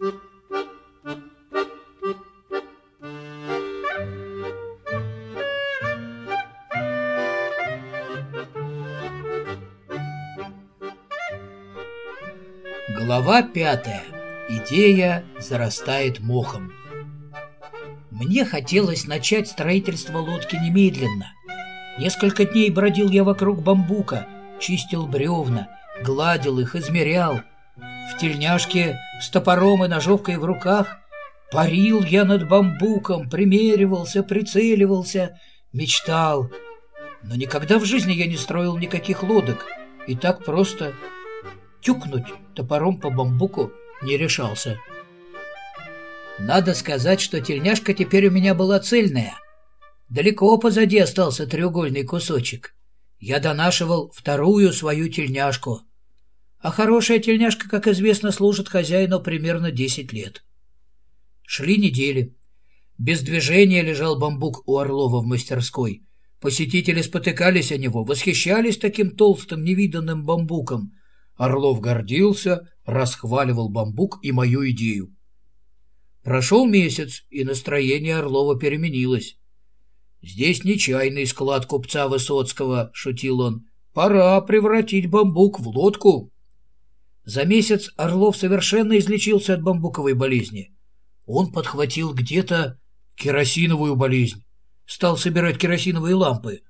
Глава пятая. Идея зарастает мохом. Мне хотелось начать строительство лодки немедленно. Несколько дней бродил я вокруг бамбука, чистил бревна, гладил их, измерял. В тельняшке с топором и ножовкой в руках парил я над бамбуком, примеривался, прицеливался, мечтал. Но никогда в жизни я не строил никаких лодок, и так просто тюкнуть топором по бамбуку не решался. Надо сказать, что тельняшка теперь у меня была цельная. Далеко позади остался треугольный кусочек. Я донашивал вторую свою тельняшку. А хорошая тельняшка, как известно, служит хозяину примерно 10 лет. Шли недели. Без движения лежал бамбук у Орлова в мастерской. Посетители спотыкались о него, восхищались таким толстым невиданным бамбуком. Орлов гордился, расхваливал бамбук и мою идею. Прошел месяц, и настроение Орлова переменилось. «Здесь нечаянный склад купца Высоцкого», — шутил он. «Пора превратить бамбук в лодку». За месяц Орлов совершенно излечился от бамбуковой болезни. Он подхватил где-то керосиновую болезнь, стал собирать керосиновые лампы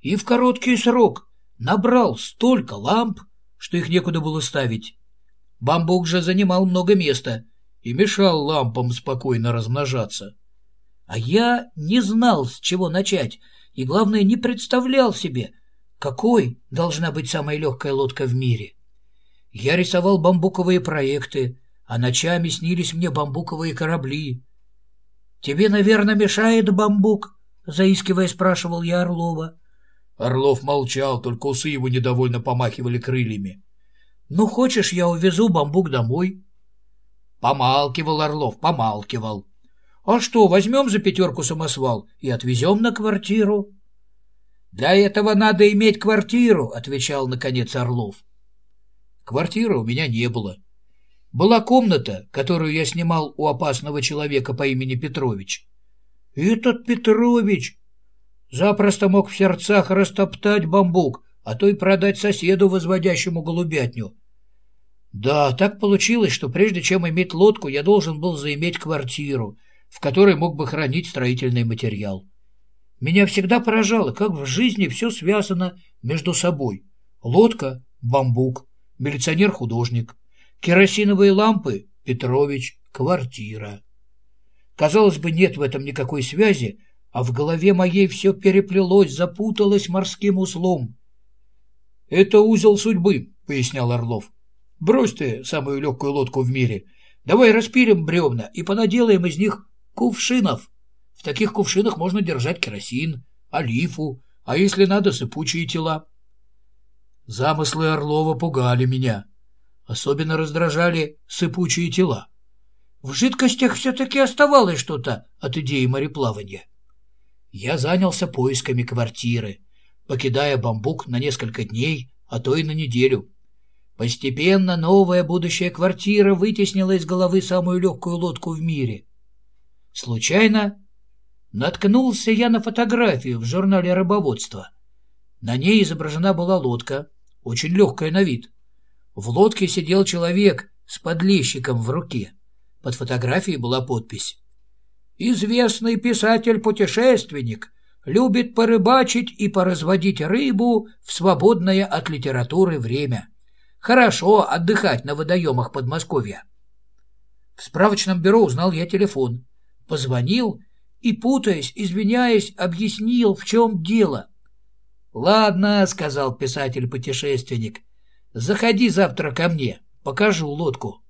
и в короткий срок набрал столько ламп, что их некуда было ставить. Бамбук же занимал много места — и мешал лампам спокойно размножаться. А я не знал, с чего начать, и, главное, не представлял себе, какой должна быть самая легкая лодка в мире. Я рисовал бамбуковые проекты, а ночами снились мне бамбуковые корабли. «Тебе, наверное, мешает бамбук?» — заискивая спрашивал я Орлова. Орлов молчал, только усы его недовольно помахивали крыльями. «Ну, хочешь, я увезу бамбук домой?» Помалкивал Орлов, помалкивал. А что, возьмем за пятерку самосвал и отвезем на квартиру? Для этого надо иметь квартиру, отвечал наконец Орлов. Квартиры у меня не было. Была комната, которую я снимал у опасного человека по имени Петрович. Этот Петрович запросто мог в сердцах растоптать бамбук, а то и продать соседу, возводящему голубятню. Да, так получилось, что прежде чем иметь лодку, я должен был заиметь квартиру, в которой мог бы хранить строительный материал. Меня всегда поражало, как в жизни все связано между собой. Лодка — бамбук, милиционер-художник, керосиновые лампы — Петрович, квартира. Казалось бы, нет в этом никакой связи, а в голове моей все переплелось, запуталось морским узлом. — Это узел судьбы, — пояснял Орлов. Брось ты самую легкую лодку в мире. Давай распилим бревна и понаделаем из них кувшинов. В таких кувшинах можно держать керосин, олифу, а если надо, сыпучие тела. Замыслы Орлова пугали меня. Особенно раздражали сыпучие тела. В жидкостях все-таки оставалось что-то от идеи мореплавания. Я занялся поисками квартиры, покидая бамбук на несколько дней, а то и на неделю. Постепенно новая будущая квартира вытеснила из головы самую легкую лодку в мире. Случайно наткнулся я на фотографию в журнале рыбоводства. На ней изображена была лодка, очень легкая на вид. В лодке сидел человек с подлещиком в руке. Под фотографией была подпись. «Известный писатель-путешественник любит порыбачить и поразводить рыбу в свободное от литературы время». Хорошо отдыхать на водоемах Подмосковья. В справочном бюро узнал я телефон. Позвонил и, путаясь, извиняясь, объяснил, в чем дело. «Ладно», — сказал писатель-путешественник, — «заходи завтра ко мне, покажу лодку».